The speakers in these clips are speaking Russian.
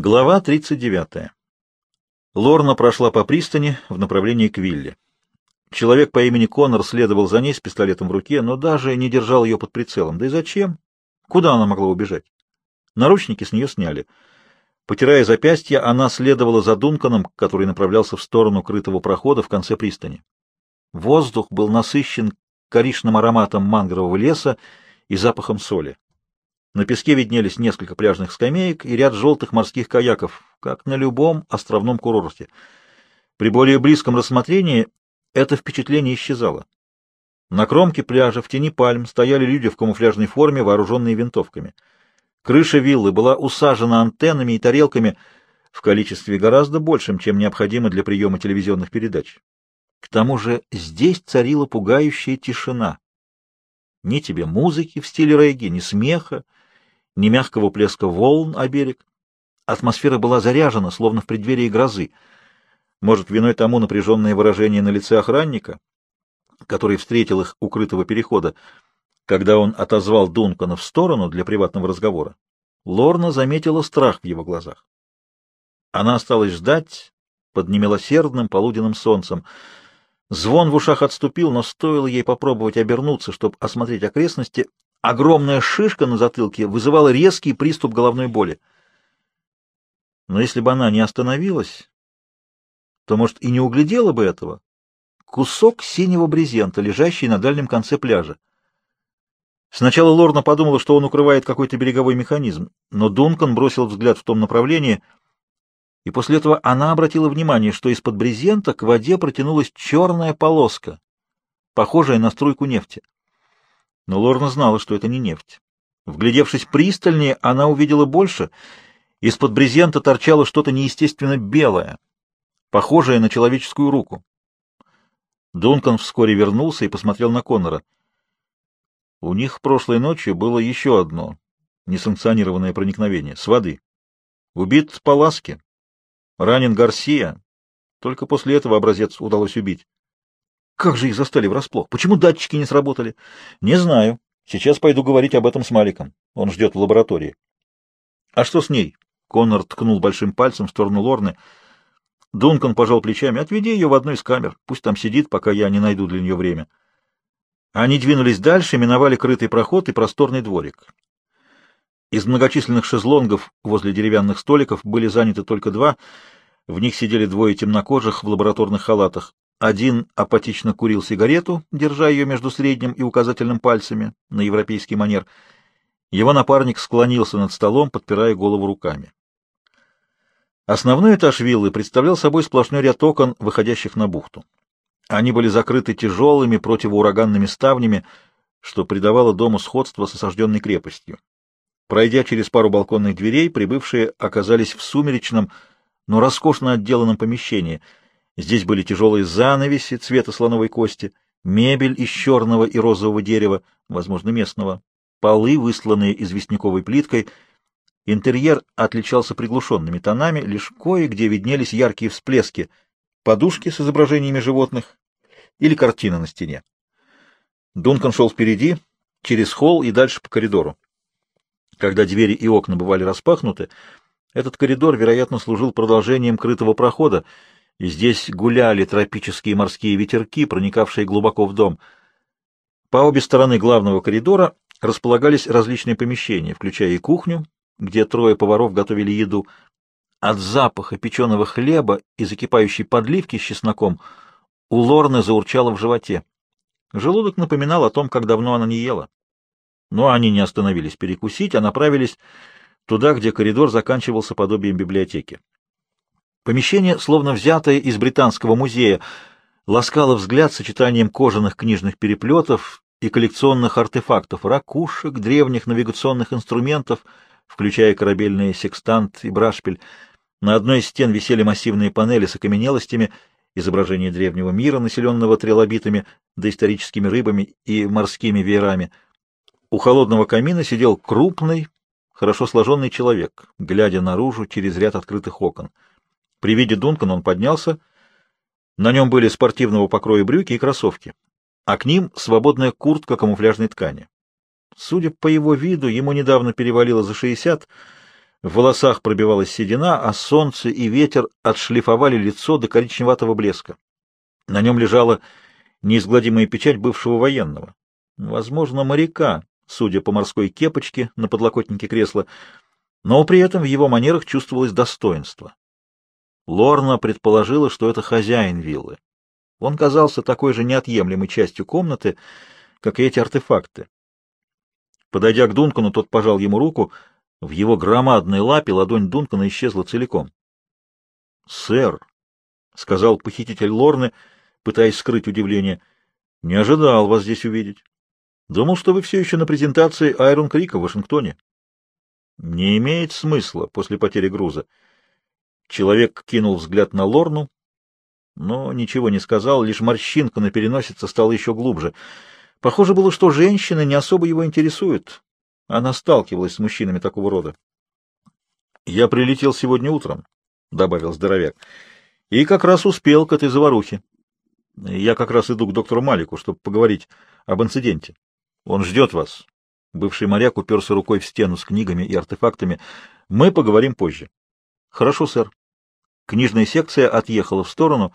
Глава 39. Лорна прошла по пристани в направлении к вилле. Человек по имени Коннор следовал за ней с пистолетом в руке, но даже не держал ее под прицелом. Да и зачем? Куда она могла убежать? Наручники с нее сняли. Потирая запястье, она следовала за Дунканом, который направлялся в сторону крытого прохода в конце пристани. Воздух был насыщен коричным ароматом мангрового леса и запахом соли. На песке виднелись несколько пляжных скамеек и ряд желтых морских каяков, как на любом островном курорте. При более близком рассмотрении это впечатление исчезало. На кромке пляжа в тени пальм стояли люди в камуфляжной форме, вооруженные винтовками. Крыша виллы была усажена антеннами и тарелками в количестве гораздо большем, чем необходимо для приема телевизионных передач. К тому же здесь царила пугающая тишина. Ни тебе музыки в стиле регги, ни смеха, ни мягкого плеска волн о берег. Атмосфера была заряжена, словно в преддверии грозы. Может, виной тому напряженное выражение на лице охранника, который встретил их у крытого перехода, когда он отозвал Дункана в сторону для приватного разговора. Лорна заметила страх в его глазах. Она осталась ждать под немилосердным полуденным солнцем. Звон в ушах отступил, но стоило ей попробовать обернуться, чтобы осмотреть окрестности, Огромная шишка на затылке вызывала резкий приступ головной боли. Но если бы она не остановилась, то, может, и не углядела бы этого. Кусок синего брезента, лежащий на дальнем конце пляжа. Сначала Лорна подумала, что он укрывает какой-то береговой механизм, но Дункан бросил взгляд в том направлении, и после этого она обратила внимание, что из-под брезента к воде протянулась черная полоска, похожая на струйку нефти. Но Лорна знала, что это не нефть. Вглядевшись пристальнее, она увидела больше. Из-под брезента торчало что-то неестественно белое, похожее на человеческую руку. Дункан вскоре вернулся и посмотрел на Коннора. У них прошлой ночью было еще одно несанкционированное проникновение с воды. Убит Паласки, ранен Гарсия. Только после этого образец удалось убить. Как же их застали врасплох? Почему датчики не сработали? Не знаю. Сейчас пойду говорить об этом с Маликом. Он ждет в лаборатории. А что с ней? Коннор ткнул большим пальцем в сторону Лорны. Дункан пожал плечами. Отведи ее в одну из камер. Пусть там сидит, пока я не найду для нее время. Они двинулись дальше, миновали крытый проход и просторный дворик. Из многочисленных шезлонгов возле деревянных столиков были заняты только два. В них сидели двое темнокожих в лабораторных халатах. Один апатично курил сигарету, держа ее между средним и указательным пальцами на европейский манер. Его напарник склонился над столом, подпирая голову руками. Основной этаж виллы представлял собой сплошной ряд окон, выходящих на бухту. Они были закрыты тяжелыми противоураганными ставнями, что придавало дому сходство с осажденной крепостью. Пройдя через пару балконных дверей, прибывшие оказались в сумеречном, но роскошно отделанном помещении — Здесь были тяжелые занавеси цвета слоновой кости, мебель из черного и розового дерева, возможно, местного, полы, высланные известняковой плиткой. Интерьер отличался приглушенными тонами, лишь кое-где виднелись яркие всплески, подушки с изображениями животных или картина на стене. Дункан шел впереди, через холл и дальше по коридору. Когда двери и окна бывали распахнуты, этот коридор, вероятно, служил продолжением крытого прохода, Здесь гуляли тропические морские ветерки, проникавшие глубоко в дом. По обе стороны главного коридора располагались различные помещения, включая и кухню, где трое поваров готовили еду. От запаха печеного хлеба и закипающей подливки с чесноком у Лорны заурчало в животе. Желудок напоминал о том, как давно она не ела. Но они не остановились перекусить, а направились туда, где коридор заканчивался подобием библиотеки. Помещение, словно взятое из британского музея, ласкало взгляд сочетанием кожаных книжных переплетов и коллекционных артефактов, ракушек, древних навигационных инструментов, включая корабельный секстант и брашпиль. На одной из стен висели массивные панели с окаменелостями, изображения древнего мира, населенного трилобитами, доисторическими рыбами и морскими веерами. У холодного камина сидел крупный, хорошо сложенный человек, глядя наружу через ряд открытых окон. При виде Дункана он поднялся. На нем были спортивного покроя брюки и кроссовки, а к ним свободная куртка камуфляжной ткани. Судя по его виду, ему недавно перевалило за шестьдесят, В волосах пробивалась седина, а солнце и ветер отшлифовали лицо до коричневатого блеска. На нем лежала неизгладимая печать бывшего военного. Возможно, моряка, судя по морской кепочке на подлокотнике кресла, но при этом в его манерах чувствовалось достоинство. Лорна предположила, что это хозяин виллы. Он казался такой же неотъемлемой частью комнаты, как и эти артефакты. Подойдя к Дункану, тот пожал ему руку — в его громадной лапе ладонь Дункана исчезла целиком. — Сэр, — сказал похититель Лорны, пытаясь скрыть удивление, — не ожидал вас здесь увидеть. Думал, что вы все еще на презентации Айрон Крика в Вашингтоне. Не имеет смысла после потери груза. Человек кинул взгляд на Лорну, но ничего не сказал, лишь морщинка на переносице стала еще глубже. Похоже было, что женщины не особо его интересуют, она сталкивалась с мужчинами такого рода. «Я прилетел сегодня утром», — добавил здоровяк, — «и как раз успел к этой заварухе. Я как раз иду к доктору Малику, чтобы поговорить об инциденте. Он ждет вас». Бывший моряк уперся рукой в стену с книгами и артефактами. «Мы поговорим позже». «Хорошо, сэр». Книжная секция отъехала в сторону,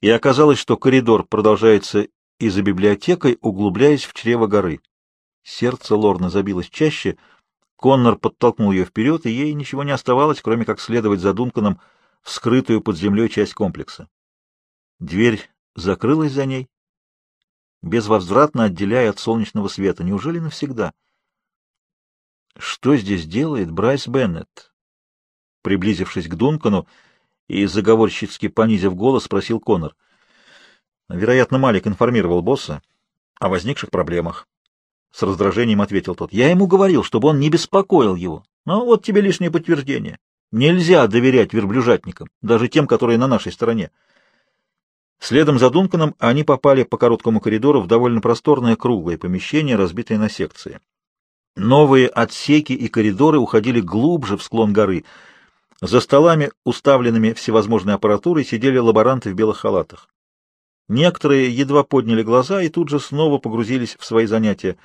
и оказалось, что коридор продолжается и за библиотекой, углубляясь в чрево горы. Сердце Лорны забилось чаще. Коннор подтолкнул ее вперед, и ей ничего не оставалось, кроме как следовать за Дунканом в скрытую под землей часть комплекса. Дверь закрылась за ней, безвозвратно отделяя от солнечного света. Неужели навсегда? Что здесь делает Брайс Беннет? Приблизившись к Дункану и заговорщицки понизив голос, спросил Коннор. Вероятно, Малик информировал босса о возникших проблемах. С раздражением ответил тот. Я ему говорил, чтобы он не беспокоил его. Ну, вот тебе лишнее подтверждение. Нельзя доверять верблюжатникам, даже тем, которые на нашей стороне. Следом за Дунканом они попали по короткому коридору в довольно просторное круглое помещение, разбитое на секции. Новые отсеки и коридоры уходили глубже в склон горы. За столами, уставленными всевозможной аппаратурой, сидели лаборанты в белых халатах. Некоторые едва подняли глаза и тут же снова погрузились в свои занятия.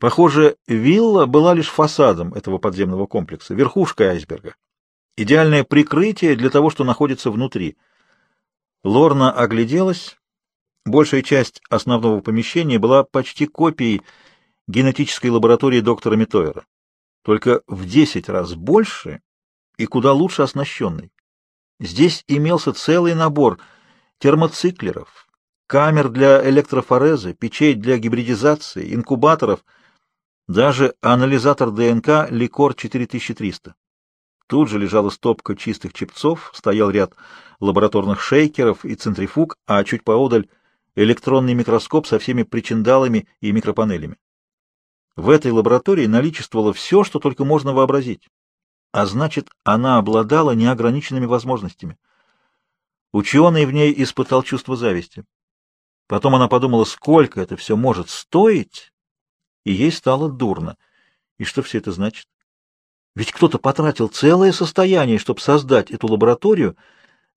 Похоже, вилла была лишь фасадом этого подземного комплекса, верхушкой айсберга. Идеальное прикрытие для того, что находится внутри. Лорна огляделась. Большая часть основного помещения была почти копией генетической лаборатории доктора Митойера, только в десять раз больше и куда лучше оснащенной. Здесь имелся целый набор — термоциклеров, камер для электрофорезы, печей для гибридизации, инкубаторов, даже анализатор ДНК Ликор 4300. Тут же лежала стопка чистых чипцов, стоял ряд лабораторных шейкеров и центрифуг, а чуть поодаль электронный микроскоп со всеми причиндалами и микропанелями. В этой лаборатории наличествовало все, что только можно вообразить, а значит, она обладала неограниченными возможностями. Ученый в ней испытал чувство зависти. Потом она подумала, сколько это все может стоить, и ей стало дурно. И что все это значит? Ведь кто-то потратил целое состояние, чтобы создать эту лабораторию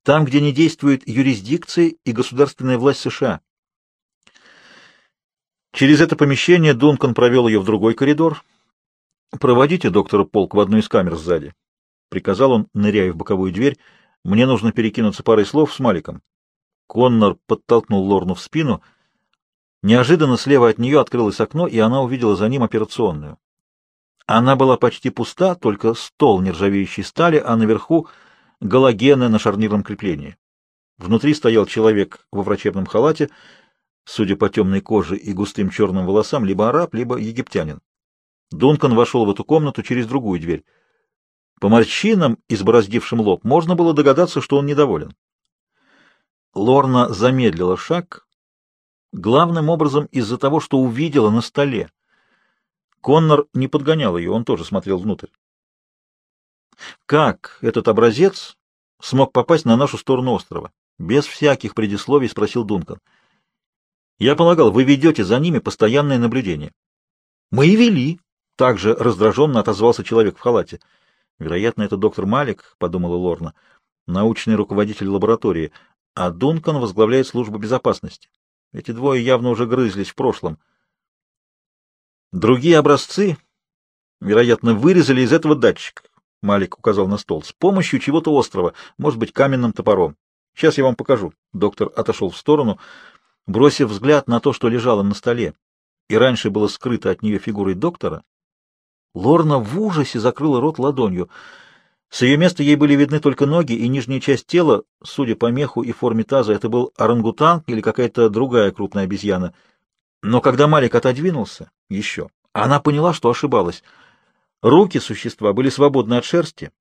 там, где не действует юрисдикция и государственная власть США. Через это помещение Дункан провел ее в другой коридор. «Проводите доктора Полк в одну из камер сзади», — приказал он, ныряя в боковую дверь, — мне нужно перекинуться парой слов с Маликом. Коннор подтолкнул Лорну в спину. Неожиданно слева от нее открылось окно, и она увидела за ним операционную. Она была почти пуста, только стол нержавеющей стали, а наверху галогены на шарнирном креплении. Внутри стоял человек во врачебном халате, судя по темной коже и густым черным волосам, либо араб, либо египтянин. Дункан вошел в эту комнату через другую дверь. По морщинам, избороздившим лоб, можно было догадаться, что он недоволен. Лорна замедлила шаг, главным образом из-за того, что увидела на столе. Коннор не подгонял ее, он тоже смотрел внутрь. Как этот образец смог попасть на нашу сторону острова? Без всяких предисловий спросил Дункан. Я полагал, вы ведете за ними постоянное наблюдение. Мы и вели, также раздраженно отозвался человек в халате. Вероятно, это доктор Малик, — подумала Лорна, — научный руководитель лаборатории, а Дункан возглавляет службу безопасности. Эти двое явно уже грызлись в прошлом. Другие образцы, вероятно, вырезали из этого датчика. Малик указал на стол, — с помощью чего-то острого, может быть, каменным топором. Сейчас я вам покажу. Доктор отошел в сторону, бросив взгляд на то, что лежало на столе, и раньше было скрыто от нее фигурой доктора. Лорна в ужасе закрыла рот ладонью. С ее места ей были видны только ноги и нижняя часть тела. Судя по меху и форме таза, это был орангутанг или какая-то другая крупная обезьяна. Но когда Малик отодвинулся, еще, она поняла, что ошибалась. Руки существа были свободны от шерсти,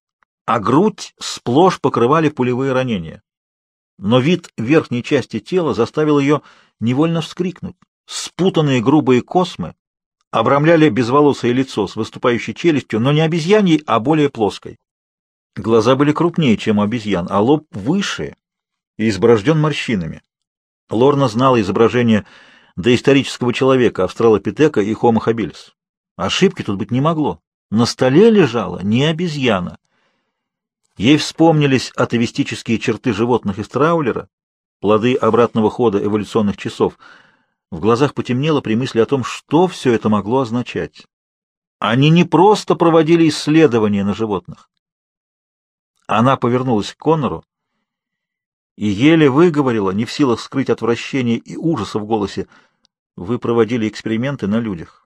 а грудь сплошь покрывали пулевые ранения. Но вид верхней части тела заставил ее невольно вскрикнуть. Спутанные грубые космы обрамляли безволосое лицо с выступающей челюстью, но не обезьяньей, а более плоской. Глаза были крупнее, чем у обезьян, а лоб выше и изборожден морщинами. Лорна знала изображение доисторического человека, австралопитека и хомо хабилис. Ошибки тут быть не могло. На столе лежала не обезьяна. Ей вспомнились атовистические черты животных из траулера, плоды обратного хода эволюционных часов. В глазах потемнело при мысли о том, что все это могло означать. Они не просто проводили исследования на животных. Она повернулась к Коннору и еле выговорила, не в силах скрыть отвращение и ужаса в голосе, «Вы проводили эксперименты на людях.